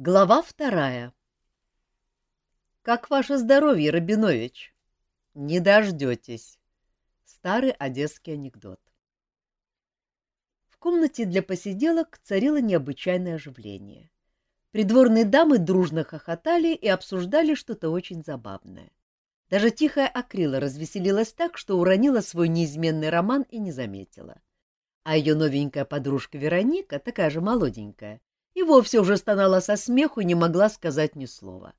Глава вторая. Как ваше здоровье, Рабинович? Не дождетесь. Старый одесский анекдот. В комнате для посиделок царило необычайное оживление. Придворные дамы дружно хохотали и обсуждали что-то очень забавное. Даже тихая Акрила развеселилась так, что уронила свой неизменный роман и не заметила. А ее новенькая подружка Вероника, такая же молоденькая, и вовсе уже стонала со смеху и не могла сказать ни слова.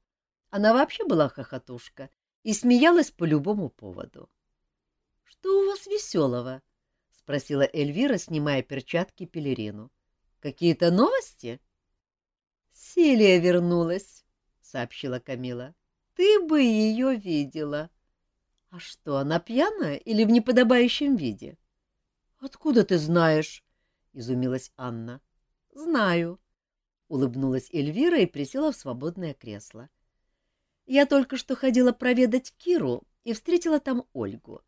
Она вообще была хохотушка и смеялась по любому поводу. — Что у вас веселого? — спросила Эльвира, снимая перчатки пелерину. — Какие-то новости? — Селия вернулась, — сообщила Камила. — Ты бы ее видела. — А что, она пьяная или в неподобающем виде? — Откуда ты знаешь? — изумилась Анна. — Знаю. Улыбнулась Эльвира и присела в свободное кресло. Я только что ходила проведать Киру и встретила там Ольгу.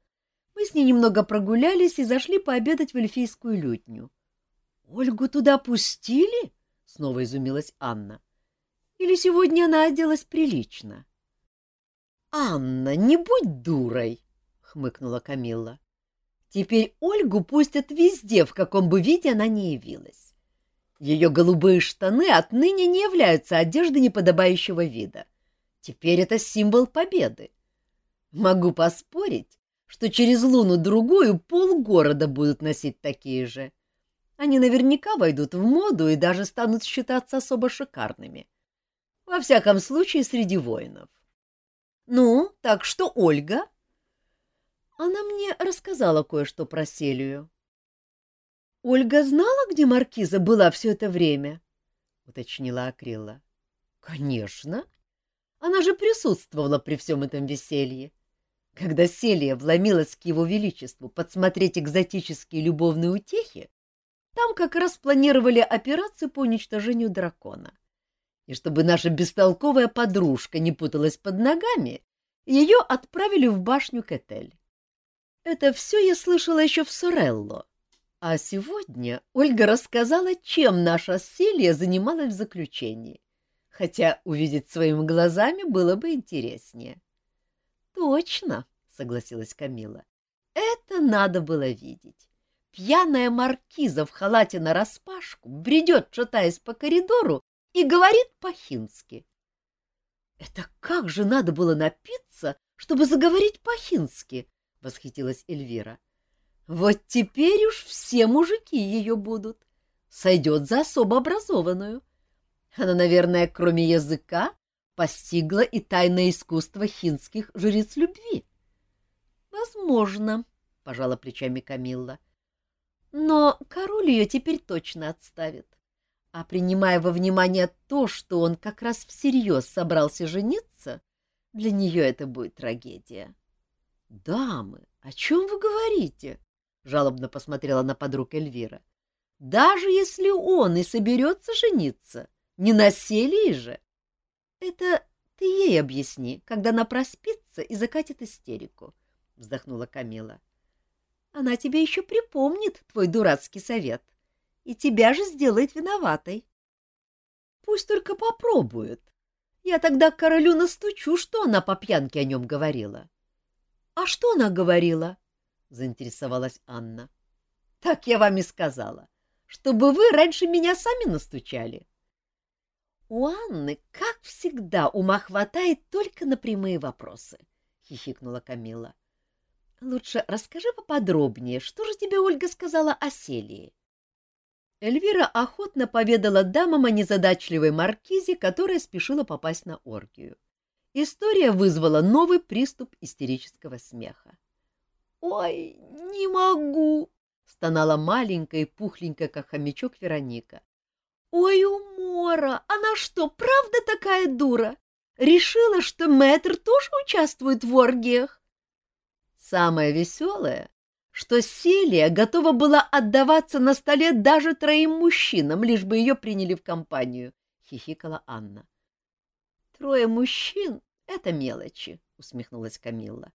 Мы с ней немного прогулялись и зашли пообедать в эльфийскую лютню. — Ольгу туда пустили? — снова изумилась Анна. — Или сегодня она оделась прилично? — Анна, не будь дурой! — хмыкнула Камилла. — Теперь Ольгу пустят везде, в каком бы виде она ни явилась. Ее голубые штаны отныне не являются одеждой неподобающего вида. Теперь это символ победы. Могу поспорить, что через луну-другую полгорода будут носить такие же. Они наверняка войдут в моду и даже станут считаться особо шикарными. Во всяком случае, среди воинов. Ну, так что Ольга? Она мне рассказала кое-что про Селию. — Ольга знала, где маркиза была все это время? — уточнила Акрилла. — Конечно. Она же присутствовала при всем этом веселье. Когда Селия вломилась к его величеству подсмотреть экзотические любовные утехи, там как раз планировали операцию по уничтожению дракона. И чтобы наша бестолковая подружка не путалась под ногами, ее отправили в башню Кетель. Это все я слышала еще в Сорелло. А сегодня Ольга рассказала, чем наша Селия занималась в заключении, хотя увидеть своими глазами было бы интереснее. — Точно, — согласилась Камила, — это надо было видеть. Пьяная маркиза в халате нараспашку бредет, шатаясь по коридору, и говорит по-хински. — Это как же надо было напиться, чтобы заговорить по-хински? — восхитилась Эльвира. — вот теперь уж все мужики ее будут. Сойдет за особо образованную. Она, наверное, кроме языка, постигла и тайное искусство хинских жриц любви. — Возможно, — пожала плечами Камилла. — Но король ее теперь точно отставит. А принимая во внимание то, что он как раз всерьез собрался жениться, для нее это будет трагедия. — Дамы, о чем вы говорите? — жалобно посмотрела на подруг Эльвира. — Даже если он и соберется жениться, не на Селии же. — Это ты ей объясни, когда она проспится и закатит истерику, — вздохнула Камила. — Она тебе еще припомнит твой дурацкий совет и тебя же сделает виноватой. — Пусть только попробует. Я тогда королю настучу, что она по пьянке о нем говорила. — А что она говорила? Заинтересовалась Анна. Так я вам и сказала, чтобы вы раньше меня сами настучали. У Анны, как всегда, ума хватает только на прямые вопросы, хихикнула Камила. Лучше расскажи поподробнее, что же тебе Ольга сказала о Селии? Эльвира охотно поведала дамам о незадачливой маркизе, которая спешила попасть на оргию. История вызвала новый приступ истерического смеха. «Ой, не могу!» — стонала маленькая и пухленькая, как хомячок Вероника. «Ой, умора! Она что, правда такая дура? Решила, что мэтр тоже участвует в оргиях?» Самое веселое, что Селия готова была отдаваться на столе даже троим мужчинам, лишь бы ее приняли в компанию, — хихикала Анна. — Трое мужчин — это мелочи, — усмехнулась Камилла.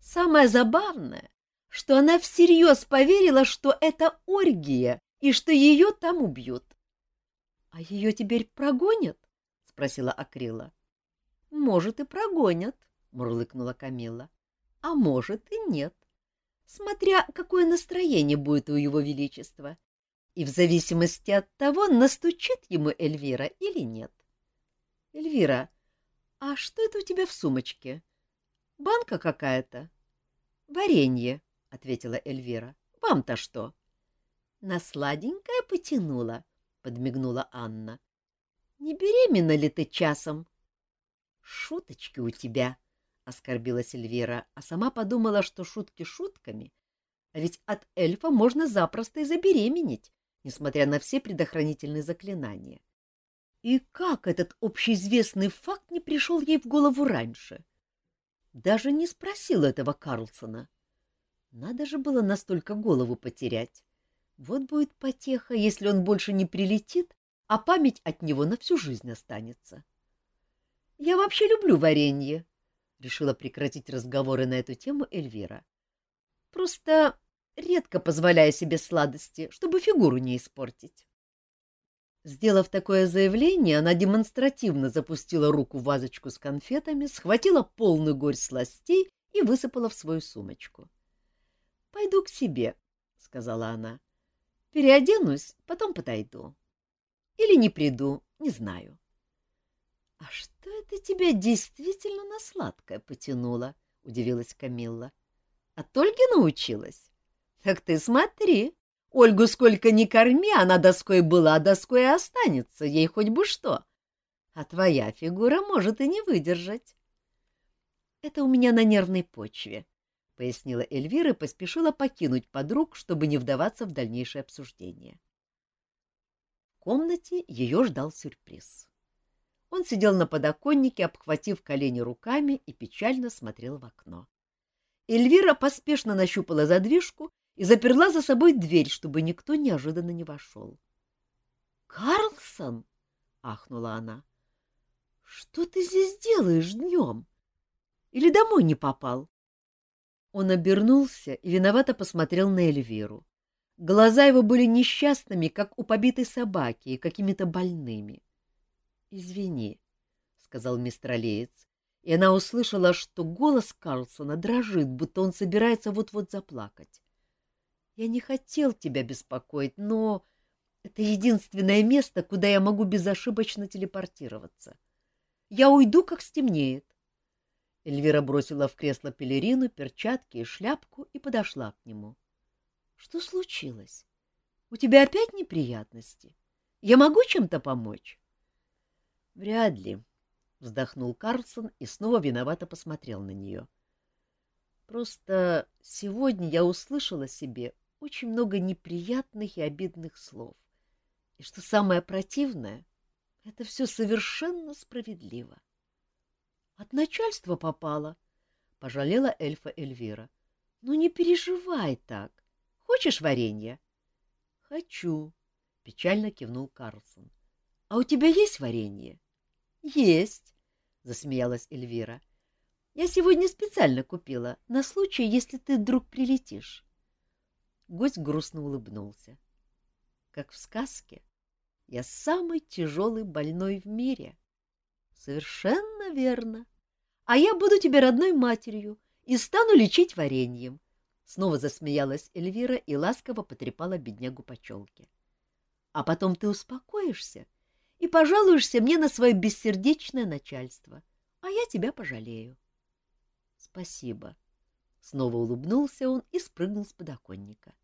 Самое забавное, что она всерьез поверила, что это оргия и что ее там убьют. — А ее теперь прогонят? — спросила Акрила. Может, и прогонят, мурлыкнула Камила. А может и нет. Смотря какое настроение будет у его величества. И в зависимости от того, настучит ему Эльвира или нет. Эльвира, а что это у тебя в сумочке? Банка какая-то? Варенье, ответила Эльвира. Вам-то что? На сладенькое потянула, подмигнула Анна. Не беременна ли ты часом? Шуточки у тебя, оскорбилась Эльвира, а сама подумала, что шутки шутками, а ведь от эльфа можно запросто и забеременеть, несмотря на все предохранительные заклинания. И как этот общеизвестный факт не пришел ей в голову раньше? Даже не спросил этого Карлсона. Надо же было настолько голову потерять. Вот будет потеха, если он больше не прилетит, а память от него на всю жизнь останется. — Я вообще люблю варенье, — решила прекратить разговоры на эту тему Эльвира. — Просто редко позволяю себе сладости, чтобы фигуру не испортить. Сделав такое заявление, она демонстративно запустила руку в вазочку с конфетами, схватила полную горсть сластей и высыпала в свою сумочку. — Пойду к себе, — сказала она. — Переоденусь, потом подойду. Или не приду, не знаю. — А что это тебя действительно на сладкое потянуло? — удивилась Камилла. — От Ольги научилась? — Так ты смотри. Ольгу сколько ни корми, она доской была, доской и останется, ей хоть бы что. А твоя фигура может и не выдержать. — Это у меня на нервной почве, — пояснила Эльвира и поспешила покинуть подруг, чтобы не вдаваться в дальнейшее обсуждение. — комнате ее ждал сюрприз. Он сидел на подоконнике, обхватив колени руками и печально смотрел в окно. Эльвира поспешно нащупала задвижку и заперла за собой дверь, чтобы никто неожиданно не вошел. «Карлсон!» — ахнула она. «Что ты здесь делаешь днем? Или домой не попал?» Он обернулся и виновато посмотрел на Эльвиру. Глаза его были несчастными, как у побитой собаки, и какими-то больными. — Извини, — сказал мистер Олеец, и она услышала, что голос Карлсона дрожит, будто он собирается вот-вот заплакать. — Я не хотел тебя беспокоить, но это единственное место, куда я могу безошибочно телепортироваться. Я уйду, как стемнеет. Эльвира бросила в кресло пелерину, перчатки и шляпку и подошла к нему. — что случилось? У тебя опять неприятности? Я могу чем-то помочь? — Вряд ли, — вздохнул Карлсон и снова виновато посмотрел на нее. — Просто сегодня я услышала себе очень много неприятных и обидных слов. И что самое противное, это все совершенно справедливо. — От начальства попало, — пожалела эльфа Эльвира. — Ну не переживай так. Хочешь варенье? — Хочу, — печально кивнул Карлсон. — А у тебя есть варенье? — Есть, — засмеялась Эльвира. — Я сегодня специально купила, на случай, если ты вдруг прилетишь. Гость грустно улыбнулся. — Как в сказке. Я самый тяжелый больной в мире. — Совершенно верно. А я буду тебе родной матерью и стану лечить вареньем. — Снова засмеялась Эльвира и ласково потрепала беднягу по челке. — А потом ты успокоишься и пожалуешься мне на свое бессердечное начальство, а я тебя пожалею. — Спасибо. Снова улыбнулся он и спрыгнул с подоконника. —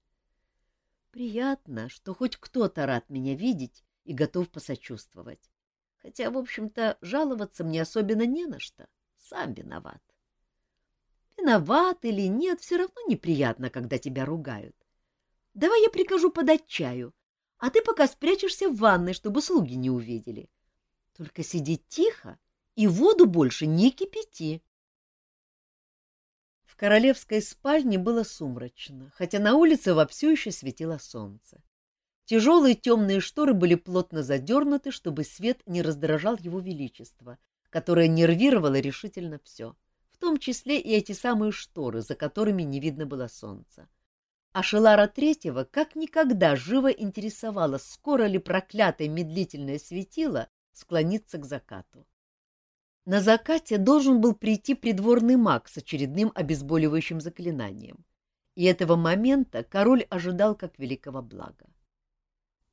Приятно, что хоть кто-то рад меня видеть и готов посочувствовать. Хотя, в общем-то, жаловаться мне особенно не на что. Сам виноват. Виноват или нет, все равно неприятно, когда тебя ругают. Давай я прикажу подать чаю, а ты пока спрячешься в ванной, чтобы слуги не увидели. Только сиди тихо и воду больше не кипяти. В королевской спальне было сумрачно, хотя на улице вовсю еще светило солнце. Тяжелые темные шторы были плотно задернуты, чтобы свет не раздражал его величество, которое нервировало решительно все. — в том числе и эти самые шторы, за которыми не видно было солнца. А Шелара Третьего как никогда живо интересовало, скоро ли проклятое медлительное светило склониться к закату. На закате должен был прийти придворный маг с очередным обезболивающим заклинанием, и этого момента король ожидал как великого блага.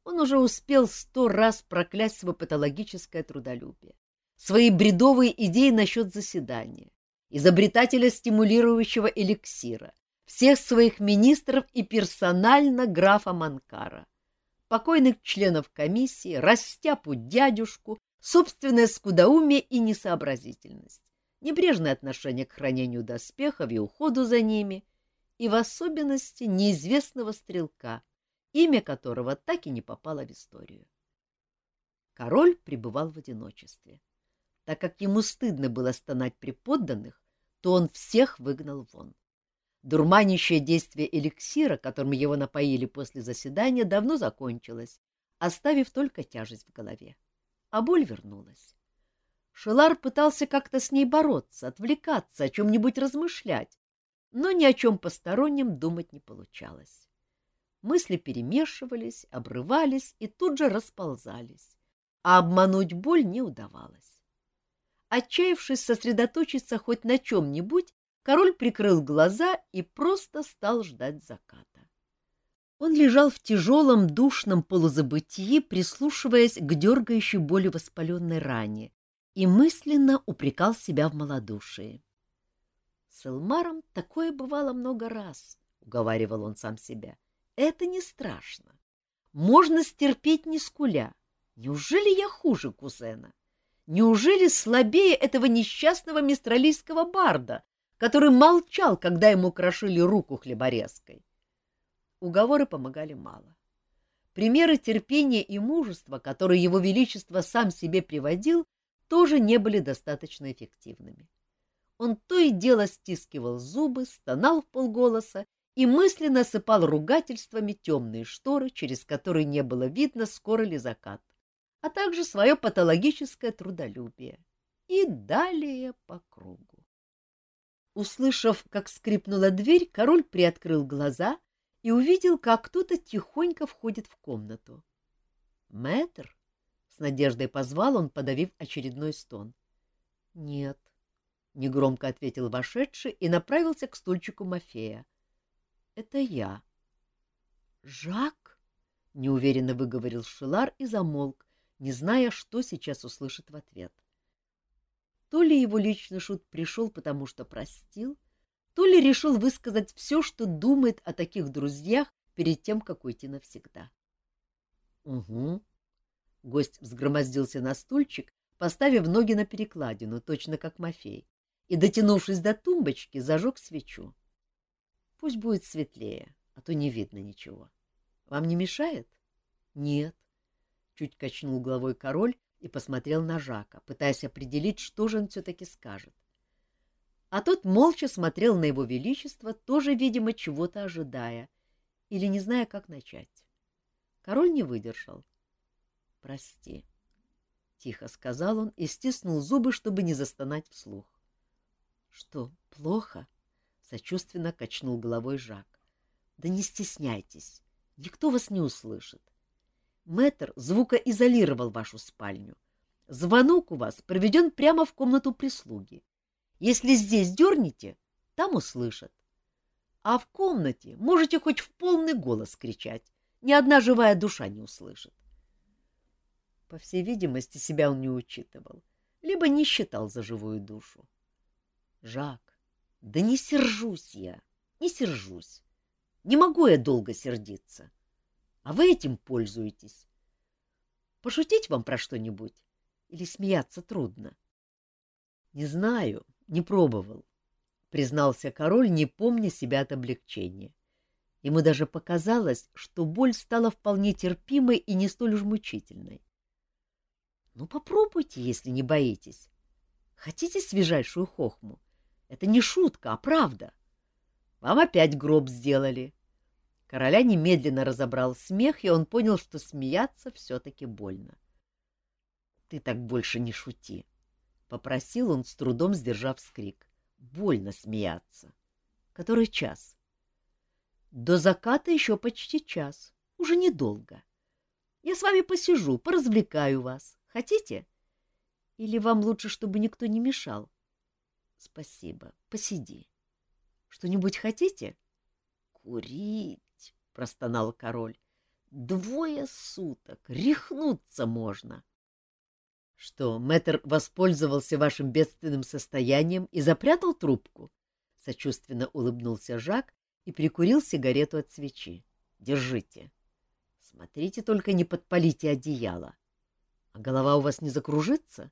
Он уже успел сто раз проклясть свое патологическое трудолюбие, свои бредовые идеи насчет заседания, изобретателя стимулирующего эликсира, всех своих министров и персонально графа Манкара, покойных членов комиссии, растяпу дядюшку, собственное скудоумие и несообразительность, небрежное отношение к хранению доспехов и уходу за ними, и в особенности неизвестного стрелка, имя которого так и не попало в историю. Король пребывал в одиночестве. Так как ему стыдно было стонать при подданных, то он всех выгнал вон. Дурманящее действие эликсира, которым его напоили после заседания, давно закончилось, оставив только тяжесть в голове а боль вернулась. Шелар пытался как-то с ней бороться, отвлекаться, о чем-нибудь размышлять, но ни о чем постороннем думать не получалось. Мысли перемешивались, обрывались и тут же расползались, а обмануть боль не удавалось. Отчаявшись сосредоточиться хоть на чем-нибудь, король прикрыл глаза и просто стал ждать заката. Он лежал в тяжелом душном полузабытии, прислушиваясь к дергающей боли воспаленной ране, и мысленно упрекал себя в малодушии. С Элмаром такое бывало много раз, — уговаривал он сам себя. Это не страшно. Можно стерпеть не скуля. Неужели я хуже кузена? Неужели слабее этого несчастного мистралийского барда, который молчал, когда ему крошили руку хлеборезкой? Уговоры помогали мало. Примеры терпения и мужества, которые его величество сам себе приводил, тоже не были достаточно эффективными. Он то и дело стискивал зубы, стонал в полголоса и мысленно сыпал ругательствами темные шторы, через которые не было видно, скоро ли закат, а также свое патологическое трудолюбие. И далее по кругу. Услышав, как скрипнула дверь, король приоткрыл глаза и увидел, как кто-то тихонько входит в комнату. «Мэтр?» — с надеждой позвал он, подавив очередной стон. «Нет», — негромко ответил вошедший и направился к стульчику Мафея. «Это я». «Жак?» — неуверенно выговорил Шилар и замолк, не зная, что сейчас услышит в ответ. То ли его личный шут пришел, потому что простил, — то ли решил высказать все, что думает о таких друзьях перед тем, как уйти навсегда. — Угу. Гость взгромоздился на стульчик, поставив ноги на перекладину, точно как Мафей, и, дотянувшись до тумбочки, зажег свечу. — Пусть будет светлее, а то не видно ничего. Вам не мешает? — Нет. Чуть качнул головой король и посмотрел на Жака, пытаясь определить, что же он все-таки скажет а тот молча смотрел на его величество, тоже, видимо, чего-то ожидая или не зная, как начать. Король не выдержал. — Прости, — тихо сказал он и стиснул зубы, чтобы не застонать вслух. — Что, плохо? — сочувственно качнул головой Жак. — Да не стесняйтесь, никто вас не услышит. Мэтр звукоизолировал вашу спальню. Звонок у вас проведен прямо в комнату прислуги. Если здесь дернете, там услышат. А в комнате можете хоть в полный голос кричать, ни одна живая душа не услышит. По всей видимости, себя он не учитывал, либо не считал за живую душу. Жак, да не сержусь я, не сержусь. Не могу я долго сердиться. А вы этим пользуетесь. Пошутить вам про что-нибудь? Или смеяться трудно? Не знаю, не пробовал, — признался король, не помня себя от облегчения. Ему даже показалось, что боль стала вполне терпимой и не столь уж мучительной. — Ну, попробуйте, если не боитесь. Хотите свежайшую хохму? Это не шутка, а правда. Вам опять гроб сделали. Короля немедленно разобрал смех, и он понял, что смеяться все-таки больно. — Ты так больше не шути, Попросил он, с трудом сдержав скрик. Больно смеяться. Который час? До заката еще почти час. Уже недолго. Я с вами посижу, поразвлекаю вас. Хотите? Или вам лучше, чтобы никто не мешал? — Спасибо. Посиди. — Что-нибудь хотите? — Курить, — простонал король. — Двое суток. Рехнуться можно. — Что, мэтр воспользовался вашим бедственным состоянием и запрятал трубку? — сочувственно улыбнулся Жак и прикурил сигарету от свечи. — Держите. Смотрите, только не подпалите одеяло. А голова у вас не закружится?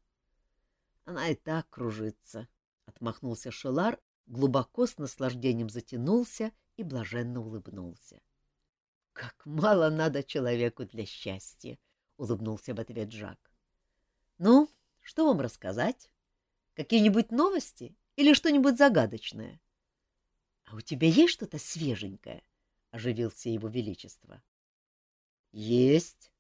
— Она и так кружится, — отмахнулся Шелар, глубоко с наслаждением затянулся и блаженно улыбнулся. — Как мало надо человеку для счастья! — улыбнулся в ответ Жак. — Ну, что вам рассказать? Какие-нибудь новости или что-нибудь загадочное? — А у тебя есть что-то свеженькое? — оживился его величество. — Есть.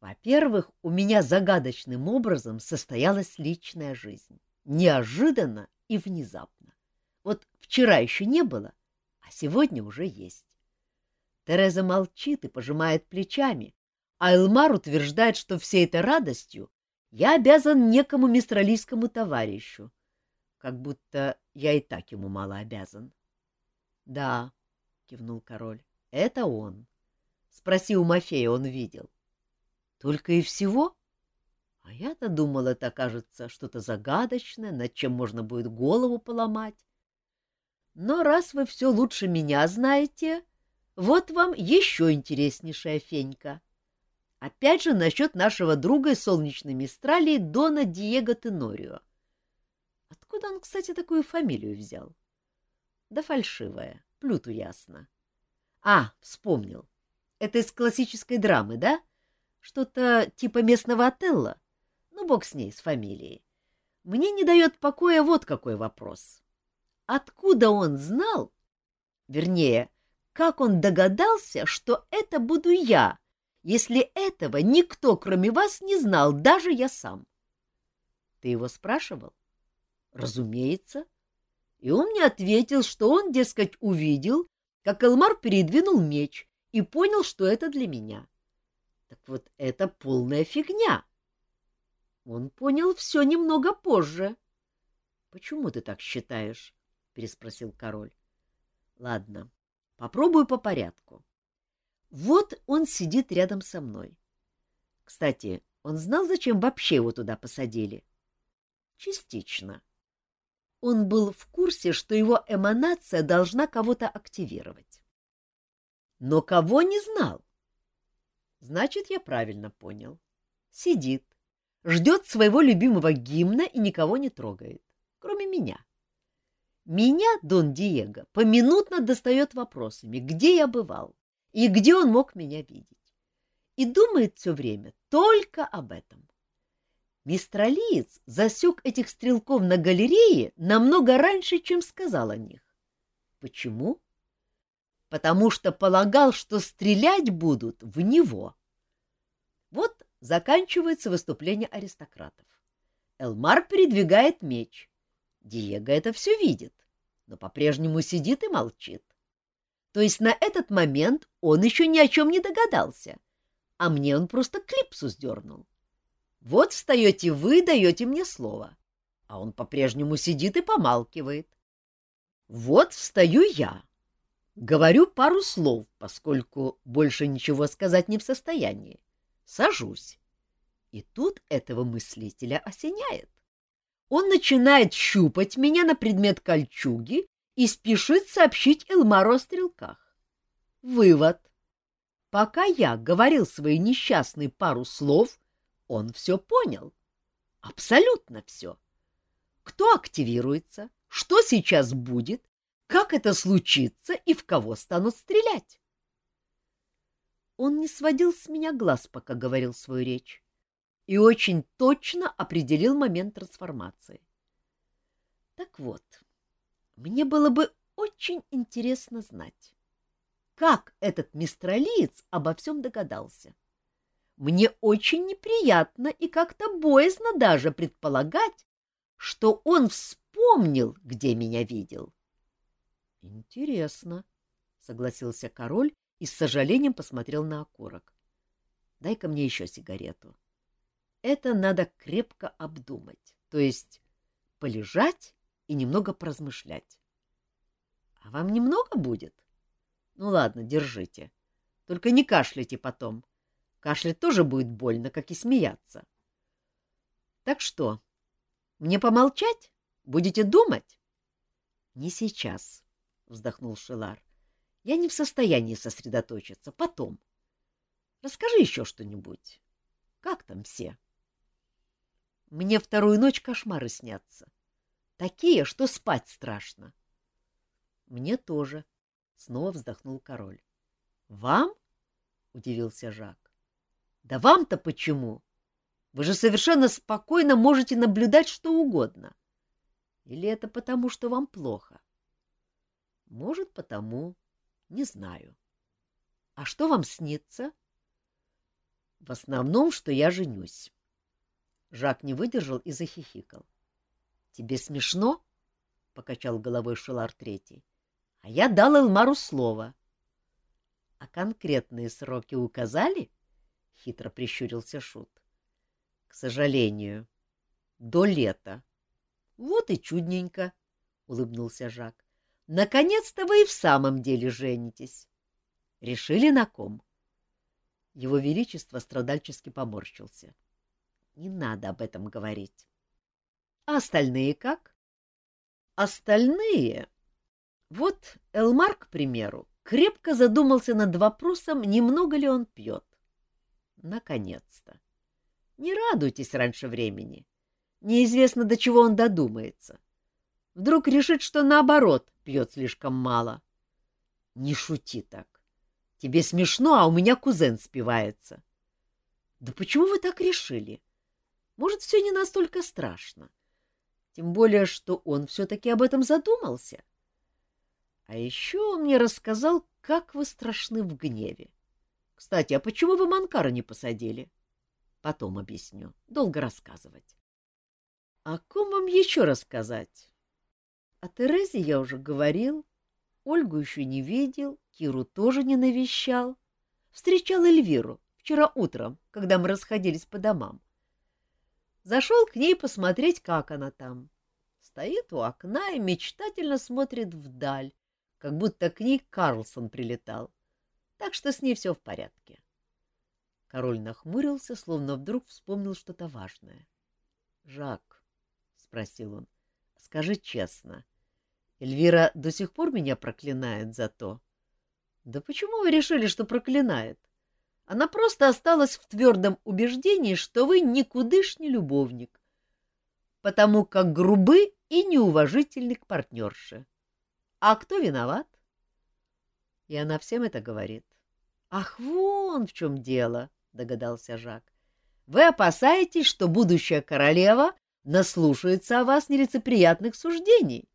Во-первых, у меня загадочным образом состоялась личная жизнь. Неожиданно и внезапно. Вот вчера еще не было, а сегодня уже есть. Тереза молчит и пожимает плечами, а Элмар утверждает, что всей этой радостью я обязан некому мистралийскому товарищу, как будто я и так ему мало обязан. — Да, — кивнул король, — это он. Спроси у Мафея, он видел. Только и всего? А я-то думал, это окажется что-то загадочное, над чем можно будет голову поломать. Но раз вы все лучше меня знаете, вот вам еще интереснейшая фенька. Опять же насчет нашего друга из солнечной Мистралии Дона Диего Тенорио. Откуда он, кстати, такую фамилию взял? Да фальшивая, плюту ясно. А, вспомнил. Это из классической драмы, да? Что-то типа местного отелла? Ну, бог с ней, с фамилией. Мне не дает покоя вот какой вопрос. Откуда он знал, вернее, как он догадался, что это буду я, если этого никто, кроме вас, не знал, даже я сам? Ты его спрашивал? Разумеется. И он мне ответил, что он, дескать, увидел, как Элмар передвинул меч, и понял, что это для меня. Так вот это полная фигня. Он понял все немного позже. — Почему ты так считаешь? — переспросил король. — Ладно, попробую по порядку. Вот он сидит рядом со мной. Кстати, он знал, зачем вообще его туда посадили? — Частично. Он был в курсе, что его эманация должна кого-то активировать но кого не знал. Значит, я правильно понял. Сидит, ждет своего любимого гимна и никого не трогает, кроме меня. Меня Дон Диего поминутно достает вопросами, где я бывал и где он мог меня видеть. И думает все время только об этом. Мистралиец засек этих стрелков на галерее намного раньше, чем сказал о них. Почему? потому что полагал, что стрелять будут в него. Вот заканчивается выступление аристократов. Элмар передвигает меч. Диего это все видит, но по-прежнему сидит и молчит. То есть на этот момент он еще ни о чем не догадался, а мне он просто клипсу сдернул. Вот встаете вы, даете мне слово, а он по-прежнему сидит и помалкивает. Вот встаю я, Говорю пару слов, поскольку больше ничего сказать не в состоянии. Сажусь. И тут этого мыслителя осеняет. Он начинает щупать меня на предмет кольчуги и спешит сообщить Элмару о стрелках. Вывод. Пока я говорил свои несчастные пару слов, он все понял. Абсолютно все. Кто активируется, что сейчас будет, как это случится и в кого станут стрелять? Он не сводил с меня глаз, пока говорил свою речь, и очень точно определил момент трансформации. Так вот, мне было бы очень интересно знать, как этот мистралиец обо всем догадался. Мне очень неприятно и как-то боязно даже предполагать, что он вспомнил, где меня видел. — Интересно, — согласился король и с сожалением посмотрел на окурок. — Дай-ка мне еще сигарету. это надо крепко обдумать, то есть полежать и немного поразмышлять. А вам немного будет? Ну ладно, держите. Только не кашляйте потом. Кашлять тоже будет больно, как и смеяться. Так что, мне помолчать? Будете думать? — Не сейчас, — вздохнул Шилар. — Я не в состоянии сосредоточиться. Потом. Расскажи еще что-нибудь. Как там все? Мне вторую ночь кошмары снятся. Такие, что спать страшно. Мне тоже, — снова вздохнул король. — Вам? — удивился Жак. — Да вам-то почему? Вы же совершенно спокойно можете наблюдать что угодно. Или это потому, что вам плохо? — Может, потому. Не знаю. — А что вам снится? — В основном, что я женюсь. Жак не выдержал и захихикал. — Тебе смешно? — покачал головой Шелар Третий. — А я дал Элмару слово. — А конкретные сроки указали? — хитро прищурился Шут. — К сожалению. До лета. — Вот и чудненько, — улыбнулся Жак. — Наконец-то вы и в самом деле женитесь. Решили на ком? Его Величество страдальчески поморщился. — не надо об этом говорить. А остальные как? Остальные... Вот Элмар, к примеру, крепко задумался над вопросом, немного ли он пьет. Наконец-то. Не радуйтесь раньше времени. Неизвестно, до чего он додумается. Вдруг решит, что наоборот пьет слишком мало. Не шути так. Тебе смешно, а у меня кузен спивается. Да почему вы так решили? Может, все не настолько страшно. Тем более, что он все-таки об этом задумался. А еще он мне рассказал, как вы страшны в гневе. Кстати, а почему вы Манкара не посадили? Потом объясню. Долго рассказывать. О ком вам еще рассказать? О Терезе я уже говорил. Ольгу еще не видел, Киру тоже не навещал. Встречал Эльвиру вчера утром, когда мы расходились по домам. Зашел к ней посмотреть, как она там. Стоит у окна и мечтательно смотрит вдаль, как будто к ней Карлсон прилетал. Так что с ней все в порядке. Король нахмурился, словно вдруг вспомнил что-то важное. — Жак, — спросил он, — скажи честно, Эльвира до сих пор меня проклинает за то? — Да почему вы решили, что проклинает? Она просто осталась в твердом убеждении, что вы никудышний любовник, потому как грубы и неуважительны к партнерше. А кто виноват? И она всем это говорит. Ах, вон в чем дело, догадался Жак. Вы опасаетесь, что будущая королева наслушается о вас нелицеприятных суждений.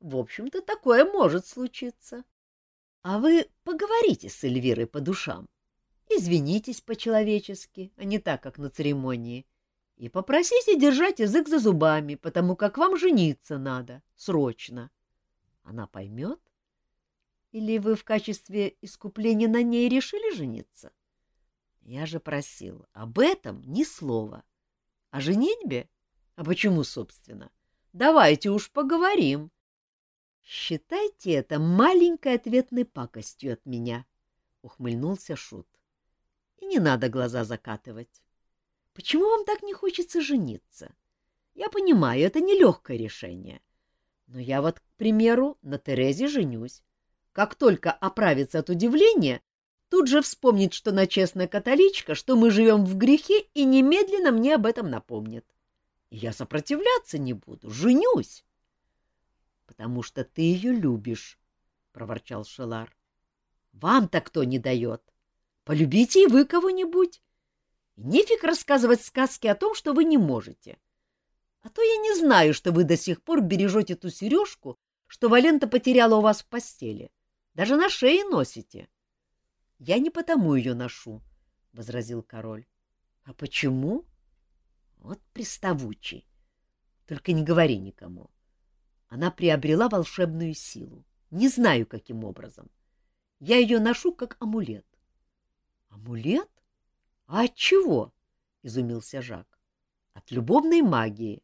В общем-то, такое может случиться. А вы поговорите с Эльвирой по душам. Извинитесь по-человечески, а не так, как на церемонии, и попросите держать язык за зубами, потому как вам жениться надо, срочно. Она поймет? Или вы в качестве искупления на ней решили жениться? Я же просил, об этом ни слова. О женитьбе? А почему, собственно? Давайте уж поговорим. Считайте это маленькой ответной пакостью от меня, — ухмыльнулся Шут. И не надо глаза закатывать. Почему вам так не хочется жениться? Я понимаю, это нелегкое решение. Но я вот, к примеру, на Терезе женюсь. Как только оправится от удивления, тут же вспомнит, что она честная католичка, что мы живем в грехе, и немедленно мне об этом напомнит. Я сопротивляться не буду, женюсь. — Потому что ты ее любишь, — проворчал Шелар. — Вам-то кто не дает? Полюбите и вы кого-нибудь. нефиг рассказывать сказки о том, что вы не можете. А то я не знаю, что вы до сих пор бережете ту сережку, что Валента потеряла у вас в постели. Даже на шее носите. — Я не потому ее ношу, — возразил король. — А почему? — Вот приставучий. Только не говори никому. Она приобрела волшебную силу. Не знаю, каким образом. Я ее ношу как амулет. Амулет? А от чего? изумился Жак. От любовной магии.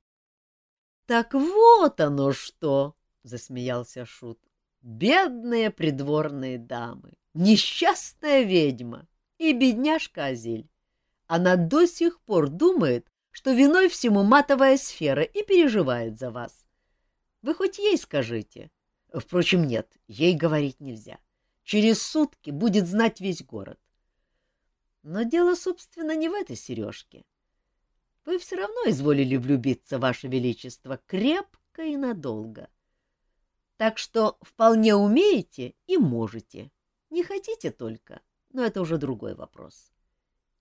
Так вот оно что, засмеялся шут. Бедные придворные дамы, несчастная ведьма и бедняжка Азиль. Она до сих пор думает, что виной всему матовая сфера и переживает за вас. Вы хоть ей скажите. Впрочем, нет, ей говорить нельзя. Через сутки будет знать весь город. Но дело, собственно, не в этой сережке. Вы все равно изволили влюбиться, Ваше Величество, крепко и надолго. Так что вполне умеете и можете. Не хотите только, но это уже другой вопрос.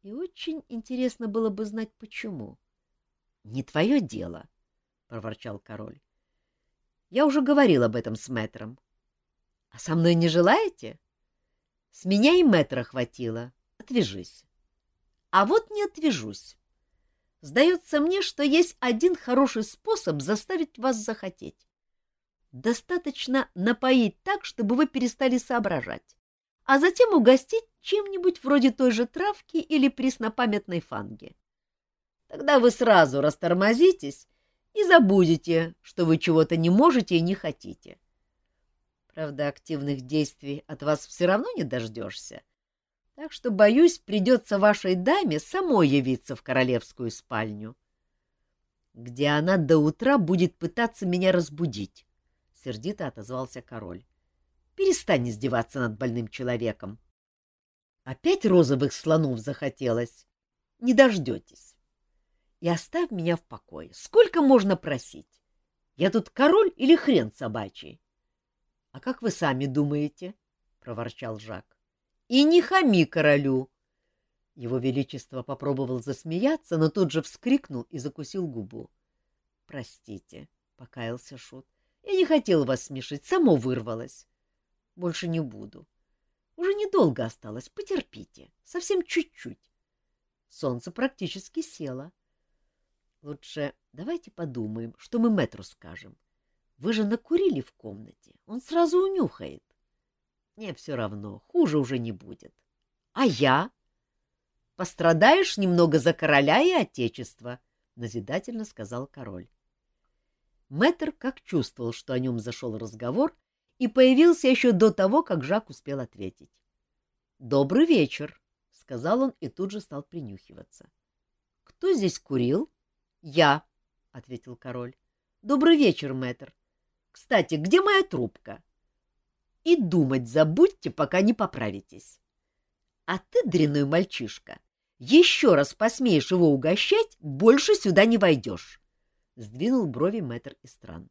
И очень интересно было бы знать, почему. — Не твое дело, — проворчал король. — Я уже говорил об этом с мэтром. — А со мной не желаете? — С меня и мэтра хватило. Отвяжись. — А вот не отвяжусь. Сдается мне, что есть один хороший способ заставить вас захотеть. Достаточно напоить так, чтобы вы перестали соображать, а затем угостить чем-нибудь вроде той же травки или преснопамятной фанги. Тогда вы сразу растормозитесь и забудете, что вы чего-то не можете и не хотите. Правда, активных действий от вас все равно не дождешься, так что, боюсь, придется вашей даме самой явиться в королевскую спальню, где она до утра будет пытаться меня разбудить, — сердито отозвался король. — Перестань издеваться над больным человеком. Опять розовых слонов захотелось. Не дождетесь. И оставь меня в покое. Сколько можно просить? Я тут король или хрен собачий? — А как вы сами думаете? — проворчал Жак. И не хами королю. Его Величество попробовал засмеяться, но тут же вскрикнул и закусил губу. — Простите, — покаялся Шут. — Я не хотел вас смешить, само вырвалось. Больше не буду. Уже недолго осталось, потерпите, совсем чуть-чуть. Солнце практически село. Лучше давайте подумаем, что мы мэтру скажем. Вы же накурили в комнате, он сразу унюхает. Мне все равно, хуже уже не будет. А я? Пострадаешь немного за короля и отечество, — назидательно сказал король. Мэтр как чувствовал, что о нем зашел разговор, и появился еще до того, как Жак успел ответить. — Добрый вечер, — сказал он и тут же стал принюхиваться. — Кто здесь курил? — Я, — ответил король. — Добрый вечер, мэтр. Кстати, где моя трубка? — и думать забудьте, пока не поправитесь. А ты, дрянной мальчишка, еще раз посмеешь его угощать, больше сюда не войдешь. Сдвинул брови мэтр Истран.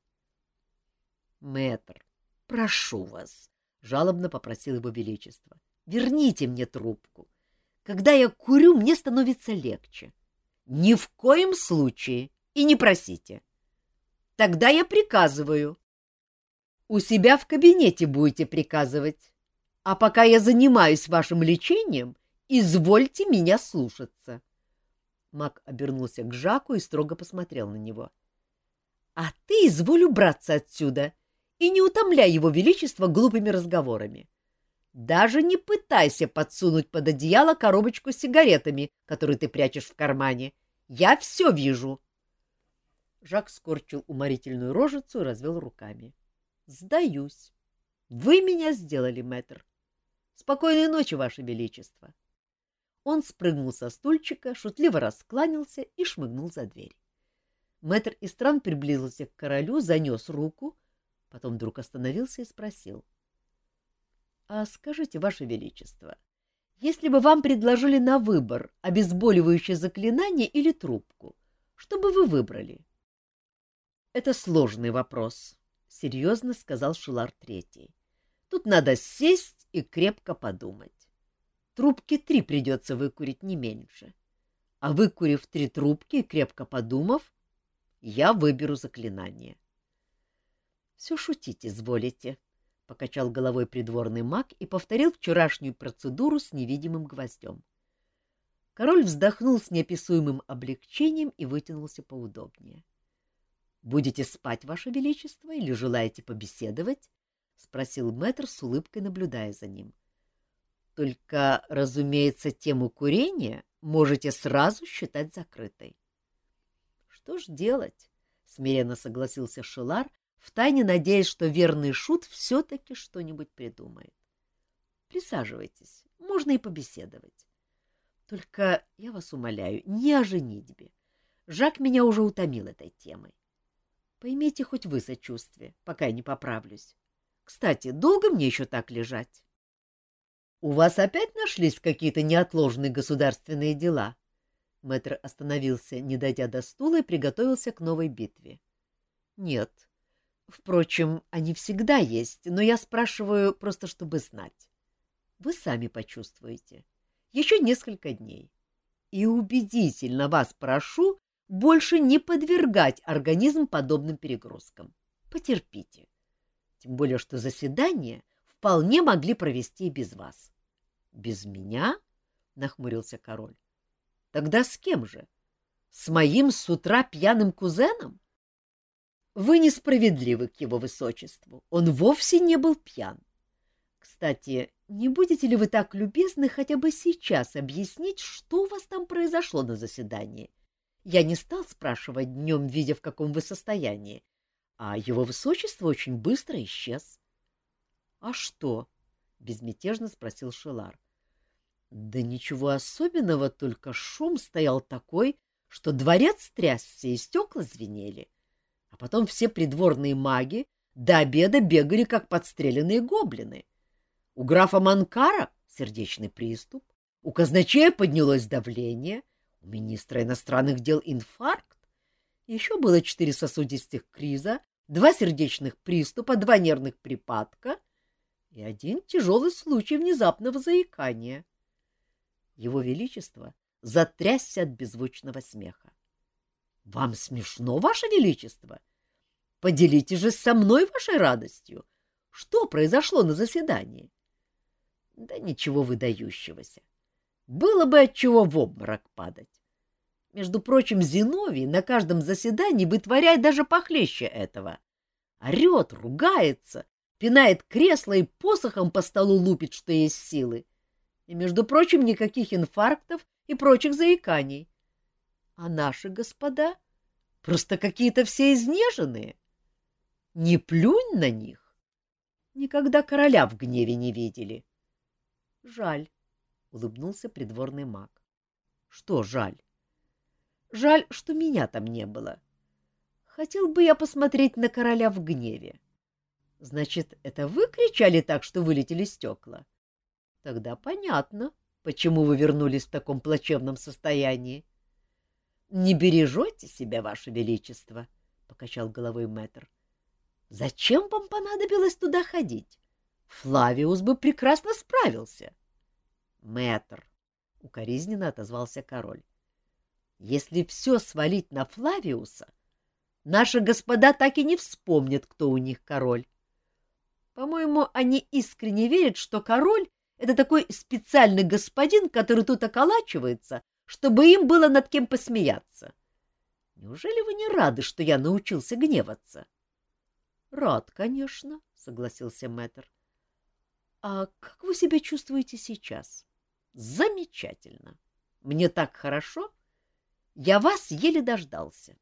— Мэтр, прошу вас, — жалобно попросил его величество, — верните мне трубку. Когда я курю, мне становится легче. — Ни в коем случае и не просите. — Тогда я приказываю, у себя в кабинете будете приказывать. А пока я занимаюсь вашим лечением, извольте меня слушаться. Мак обернулся к Жаку и строго посмотрел на него. — А ты изволь убраться отсюда и не утомляй его величество глупыми разговорами. Даже не пытайся подсунуть под одеяло коробочку с сигаретами, которую ты прячешь в кармане. Я все вижу. Жак скорчил уморительную рожицу и развел руками. — Сдаюсь. Вы меня сделали, мэтр. Спокойной ночи, ваше величество. Он спрыгнул со стульчика, шутливо раскланялся и шмыгнул за дверь. Мэтр Истран приблизился к королю, занес руку, потом вдруг остановился и спросил. — А скажите, ваше величество, если бы вам предложили на выбор обезболивающее заклинание или трубку, что бы вы выбрали? — Это сложный вопрос, — серьезно сказал Шулар Третий. — Тут надо сесть и крепко подумать. Трубки три придется выкурить не меньше. А выкурив три трубки и крепко подумав, я выберу заклинание. — Все шутить изволите, — покачал головой придворный маг и повторил вчерашнюю процедуру с невидимым гвоздем. Король вздохнул с неописуемым облегчением и вытянулся поудобнее. — Будете спать, Ваше Величество, или желаете побеседовать? — спросил мэтр с улыбкой, наблюдая за ним. — Только, разумеется, тему курения можете сразу считать закрытой. — Что ж делать? — смиренно согласился Шелар, втайне надеясь, что верный шут все-таки что-нибудь придумает. — Присаживайтесь, можно и побеседовать. Только я вас умоляю, не о женитьбе. Жак меня уже утомил этой темой. Поймите хоть вы сочувствие, пока я не поправлюсь. Кстати, долго мне еще так лежать? — У вас опять нашлись какие-то неотложные государственные дела? Мэтр остановился, не дойдя до стула, и приготовился к новой битве. — Нет. Впрочем, они всегда есть, но я спрашиваю просто, чтобы знать. Вы сами почувствуете. Еще несколько дней. И убедительно вас прошу больше не подвергать организм подобным перегрузкам. Потерпите. Тем более, что заседание вполне могли провести и без вас. — Без меня? — нахмурился король. — Тогда с кем же? С моим с утра пьяным кузеном? Вы несправедливы к его высочеству. Он вовсе не был пьян. Кстати, не будете ли вы так любезны хотя бы сейчас объяснить, что у вас там произошло на заседании? Я не стал спрашивать днем, видя, в каком вы состоянии, а его высочество очень быстро исчез. — А что? — безмятежно спросил Шелар. — Да ничего особенного, только шум стоял такой, что дворец трясся и стекла звенели. А потом все придворные маги до обеда бегали, как подстреленные гоблины. У графа Манкара сердечный приступ, у казначея поднялось давление — у министра иностранных дел инфаркт. Еще было четыре сосудистых криза, два сердечных приступа, два нервных припадка и один тяжелый случай внезапного заикания. Его Величество затрясся от беззвучного смеха. — Вам смешно, Ваше Величество? Поделитесь же со мной вашей радостью. Что произошло на заседании? — Да ничего выдающегося. Было бы от чего в обморок падать. Между прочим, Зиновий на каждом заседании вытворяет даже похлеще этого. Орет, ругается, пинает кресло и посохом по столу лупит, что есть силы. И, между прочим, никаких инфарктов и прочих заиканий. А наши господа просто какие-то все изнеженные. Не плюнь на них. Никогда короля в гневе не видели. Жаль. — улыбнулся придворный маг. — Что жаль? — Жаль, что меня там не было. Хотел бы я посмотреть на короля в гневе. — Значит, это вы кричали так, что вылетели стекла? — Тогда понятно, почему вы вернулись в таком плачевном состоянии. — Не бережете себя, ваше величество, — покачал головой мэтр. — Зачем вам понадобилось туда ходить? Флавиус бы прекрасно справился. — Мэтр, — укоризненно отозвался король, — если все свалить на Флавиуса, наши господа так и не вспомнят, кто у них король. По-моему, они искренне верят, что король — это такой специальный господин, который тут околачивается, чтобы им было над кем посмеяться. Неужели вы не рады, что я научился гневаться? — Рад, конечно, — согласился мэтр. — А как вы себя чувствуете сейчас? Замечательно. Мне так хорошо. Я вас еле дождался.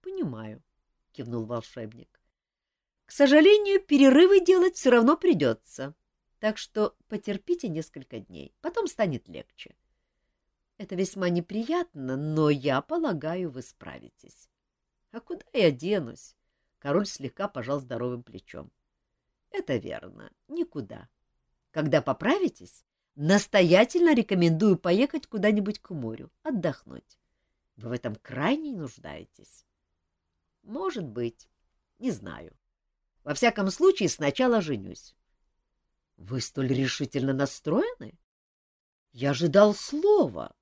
Понимаю, кивнул волшебник. К сожалению, перерывы делать все равно придется. Так что потерпите несколько дней, потом станет легче. Это весьма неприятно, но я полагаю, вы справитесь. А куда я денусь? Король слегка пожал здоровым плечом. Это верно, никуда. Когда поправитесь, Настоятельно рекомендую поехать куда-нибудь к морю, отдохнуть. Вы в этом крайне нуждаетесь. Может быть, не знаю. Во всяком случае, сначала женюсь. Вы столь решительно настроены? Я ожидал слова.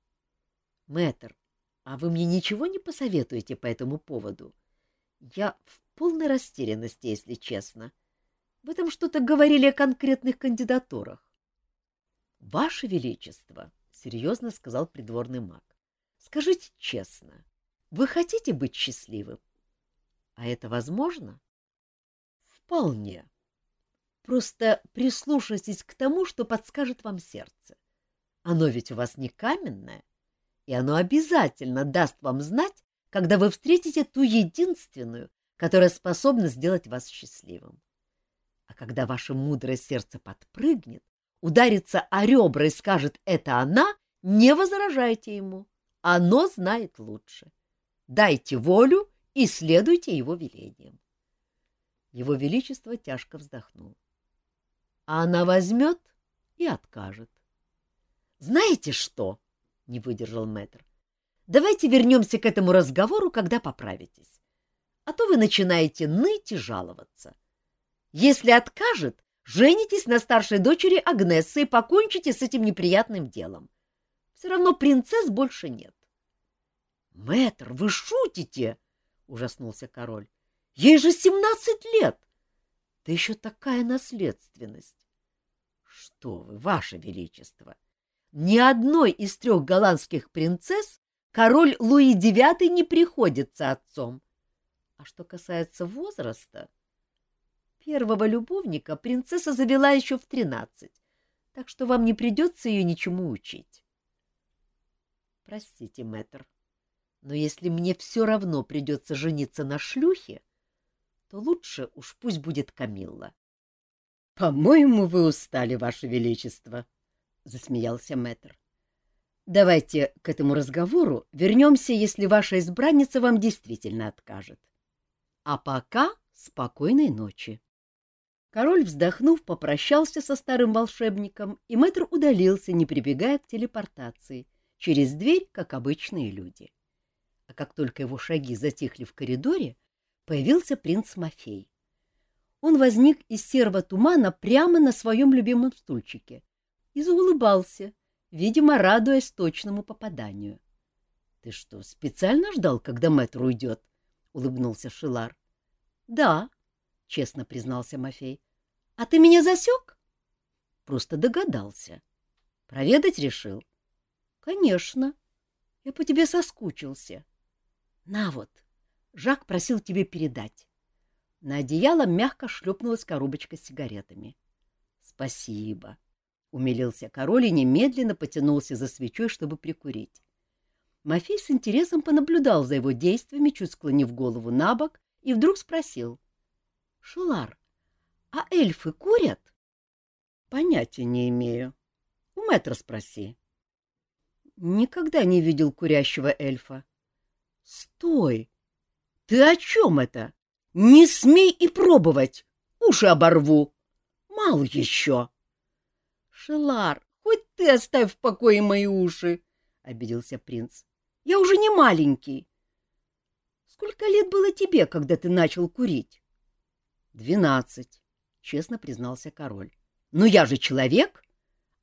Мэтр, а вы мне ничего не посоветуете по этому поводу? Я в полной растерянности, если честно. Вы там что-то говорили о конкретных кандидатурах. — Ваше Величество, — серьезно сказал придворный маг, — скажите честно, вы хотите быть счастливым? А это возможно? — Вполне. Просто прислушайтесь к тому, что подскажет вам сердце. Оно ведь у вас не каменное, и оно обязательно даст вам знать, когда вы встретите ту единственную, которая способна сделать вас счастливым. А когда ваше мудрое сердце подпрыгнет, ударится о ребра и скажет «это она», не возражайте ему. Оно знает лучше. Дайте волю и следуйте его велениям. Его Величество тяжко вздохнул. А она возьмет и откажет. — Знаете что? — не выдержал мэтр. — Давайте вернемся к этому разговору, когда поправитесь. А то вы начинаете ныть и жаловаться. Если откажет, женитесь на старшей дочери Агнессы и покончите с этим неприятным делом. Все равно принцесс больше нет. — Мэтр, вы шутите? — ужаснулся король. Ей же семнадцать лет! Да еще такая наследственность! Что вы, ваше величество! Ни одной из трех голландских принцесс король Луи IX не приходится отцом. А что касается возраста, первого любовника принцесса завела еще в тринадцать, так что вам не придется ее ничему учить. Простите, мэтр, но если мне все равно придется жениться на шлюхе, то лучше уж пусть будет Камилла. — По-моему, вы устали, Ваше Величество, — засмеялся мэтр. — Давайте к этому разговору вернемся, если ваша избранница вам действительно откажет. А пока спокойной ночи. Король, вздохнув, попрощался со старым волшебником, и мэтр удалился, не прибегая к телепортации, через дверь, как обычные люди. А как только его шаги затихли в коридоре, появился принц Мафей. Он возник из серого тумана прямо на своем любимом стульчике и заулыбался, видимо, радуясь точному попаданию. — Ты что, специально ждал, когда мэтр уйдет? — улыбнулся Шилар. — Да, — честно признался Мафей. — А ты меня засек? — Просто догадался. — Проведать решил? — Конечно. Я по тебе соскучился. — На вот, — Жак просил тебе передать. На одеяло мягко шлепнулась коробочка с сигаретами. — Спасибо, — умилился король и немедленно потянулся за свечой, чтобы прикурить. Мафей с интересом понаблюдал за его действиями, чуть склонив голову на бок, и вдруг спросил. — Шулар, а эльфы курят? — Понятия не имею. У мэтра спроси. — Никогда не видел курящего эльфа. — Стой! Ты о чем это? Не смей и пробовать. Уши оборву. Мал еще. Шелар, хоть ты оставь в покое мои уши, — обиделся принц. Я уже не маленький. Сколько лет было тебе, когда ты начал курить? Двенадцать, — честно признался король. Но я же человек,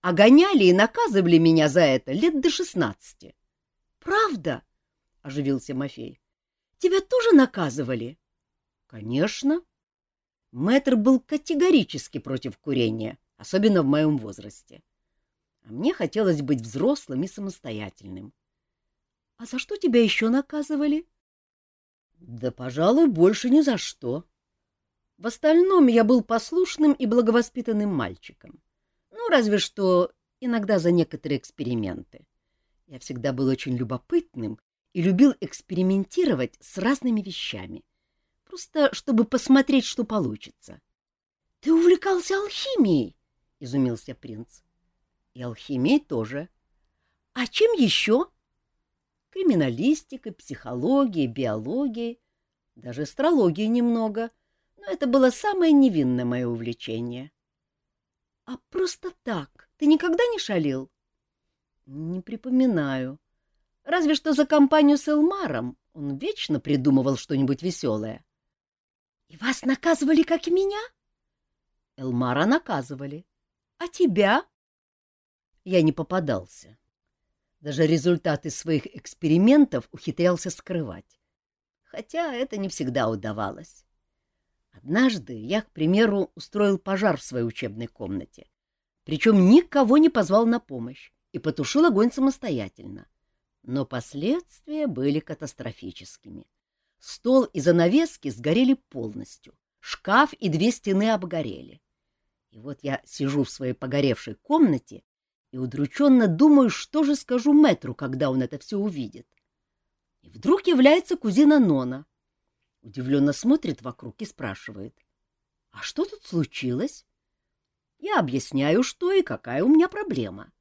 а гоняли и наказывали меня за это лет до шестнадцати. Правда? — оживился Мафей. Тебя тоже наказывали? — Конечно. Мэтр был категорически против курения, особенно в моем возрасте. А мне хотелось быть взрослым и самостоятельным. — А за что тебя еще наказывали? — Да, пожалуй, больше ни за что. В остальном я был послушным и благовоспитанным мальчиком. Ну, разве что иногда за некоторые эксперименты. Я всегда был очень любопытным и любил экспериментировать с разными вещами, просто чтобы посмотреть, что получится. — Ты увлекался алхимией? — изумился принц. — И алхимией тоже. — А чем еще? — Криминалистикой, психологией, биологией, даже астрологией немного, но это было самое невинное мое увлечение. — А просто так ты никогда не шалил? — Не припоминаю. — Разве что за компанию с Элмаром он вечно придумывал что-нибудь веселое. — И вас наказывали, как и меня? — Элмара наказывали. — А тебя? Я не попадался. Даже результаты своих экспериментов ухитрялся скрывать. Хотя это не всегда удавалось. Однажды я, к примеру, устроил пожар в своей учебной комнате. Причем никого не позвал на помощь и потушил огонь самостоятельно. Но последствия были катастрофическими. Стол и занавески сгорели полностью, шкаф и две стены обгорели. И вот я сижу в своей погоревшей комнате, и удрученно думаю, что же скажу мэтру, когда он это все увидит. И вдруг является кузина Нона. Удивленно смотрит вокруг и спрашивает. — А что тут случилось? Я объясняю, что и какая у меня проблема.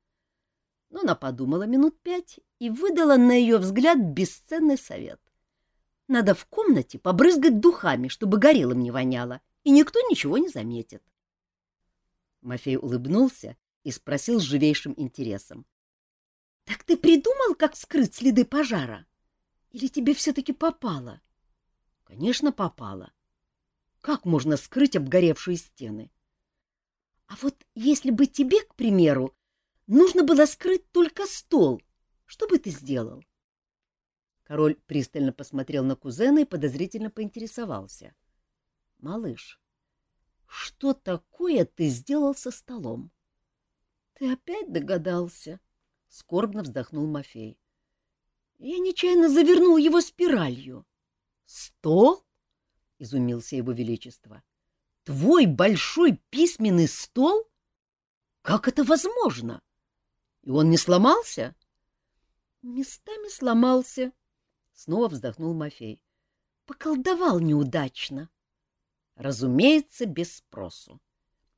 Нона подумала минут пять и выдала на ее взгляд бесценный совет. Надо в комнате побрызгать духами, чтобы горелым не воняло, и никто ничего не заметит. Мафей улыбнулся и спросил с живейшим интересом. — Так ты придумал, как скрыть следы пожара? Или тебе все-таки попало? — Конечно, попало. Как можно скрыть обгоревшие стены? — А вот если бы тебе, к примеру, нужно было скрыть только стол, что бы ты сделал? Король пристально посмотрел на кузена и подозрительно поинтересовался. — Малыш, что такое ты сделал со столом? — Ты опять догадался? — скорбно вздохнул Мафей. — Я нечаянно завернул его спиралью. — Стол? — изумился его величество. — Твой большой письменный стол? Как это возможно? И он не сломался? — Местами сломался, — снова вздохнул Мафей. — Поколдовал неудачно. Разумеется, без спросу.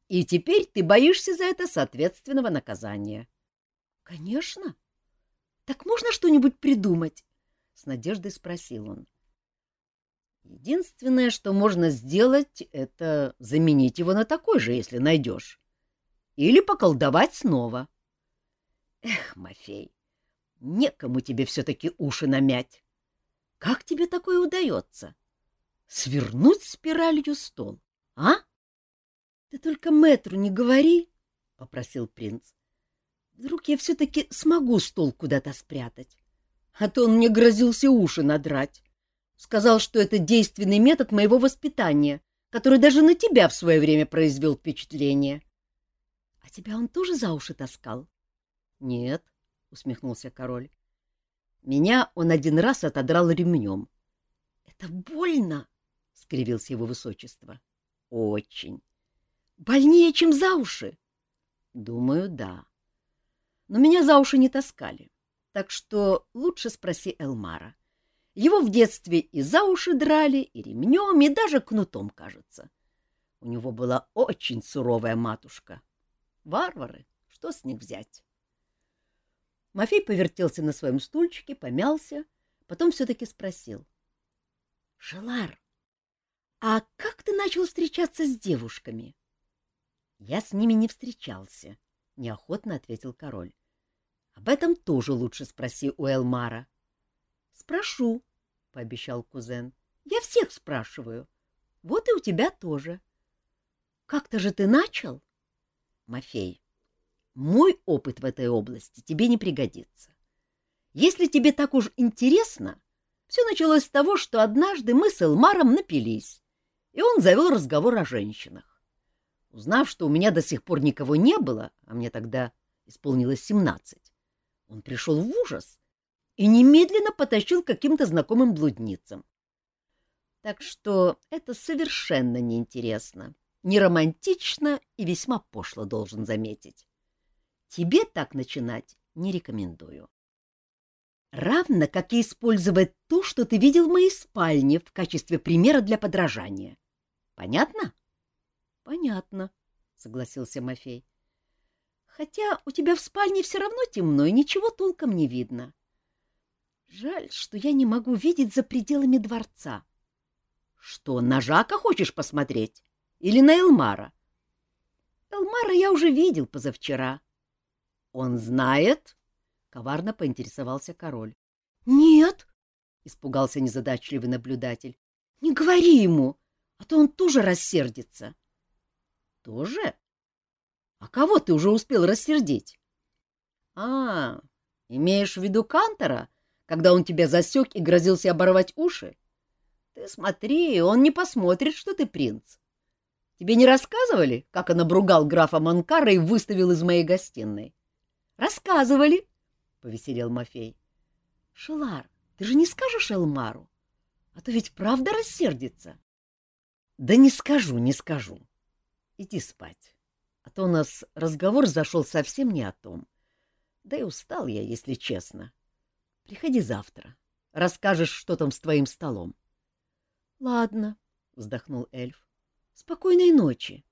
И теперь ты боишься за это соответственного наказания. — Конечно. Так можно что-нибудь придумать? — с надеждой спросил он. — Единственное, что можно сделать, это заменить его на такой же, если найдешь. Или поколдовать снова. Эх, Мафей, некому тебе все-таки уши намять. Как тебе такое удается? — Свернуть спиралью стол, а? — Ты только мэтру не говори, — попросил принц. — Вдруг я все-таки смогу стол куда-то спрятать. А то он мне грозился уши надрать. Сказал, что это действенный метод моего воспитания, который даже на тебя в свое время произвел впечатление. — А тебя он тоже за уши таскал? — Нет, — усмехнулся король. — Меня он один раз отодрал ремнем. — Это больно! — скривился его высочество. — Очень. — Больнее, чем за уши? — Думаю, да. Но меня за уши не таскали, так что лучше спроси Элмара. Его в детстве и за уши драли, и ремнем, и даже кнутом, кажется. У него была очень суровая матушка. Варвары, что с них взять? Мафей повертелся на своем стульчике, помялся, потом все-таки спросил. — Шелар, а как ты начал встречаться с девушками? — Я с ними не встречался, — неохотно ответил король. — Об этом тоже лучше спроси у Элмара. — Спрошу, — пообещал кузен. — Я всех спрашиваю. Вот и у тебя тоже. — Как-то же ты начал? — Мафей, мой опыт в этой области тебе не пригодится. Если тебе так уж интересно, все началось с того, что однажды мы с Элмаром напились и он завел разговор о женщинах. Узнав, что у меня до сих пор никого не было, а мне тогда исполнилось семнадцать, он пришел в ужас и немедленно потащил каким-то знакомым блудницам. Так что это совершенно неинтересно, не романтично и весьма пошло, должен заметить. Тебе так начинать не рекомендую. Равно как и использовать то, что ты видел в моей спальне в качестве примера для подражания. Понятно? — Понятно, — согласился Мафей. — Хотя у тебя в спальне все равно темно, и ничего толком не видно. Жаль, что я не могу видеть за пределами дворца. — Что, на Жака хочешь посмотреть? Или на Элмара? — Элмара я уже видел позавчера. — Он знает? — коварно поинтересовался король. — Нет, — испугался незадачливый наблюдатель. — Не говори ему а то он тоже рассердится. — Тоже? А кого ты уже успел рассердить? — А, имеешь в виду Кантора, когда он тебя засек и грозился оборвать уши? Ты смотри, он не посмотрит, что ты принц. Тебе не рассказывали, как он обругал графа Манкара и выставил из моей гостиной? — Рассказывали, — повеселел Мафей. — Шелар, ты же не скажешь Элмару? А то ведь правда рассердится. Да не скажу, не скажу. Иди спать. А то у нас разговор зашел совсем не о том. Да и устал я, если честно. Приходи завтра. Расскажешь, что там с твоим столом. — Ладно, — вздохнул эльф. — Спокойной ночи.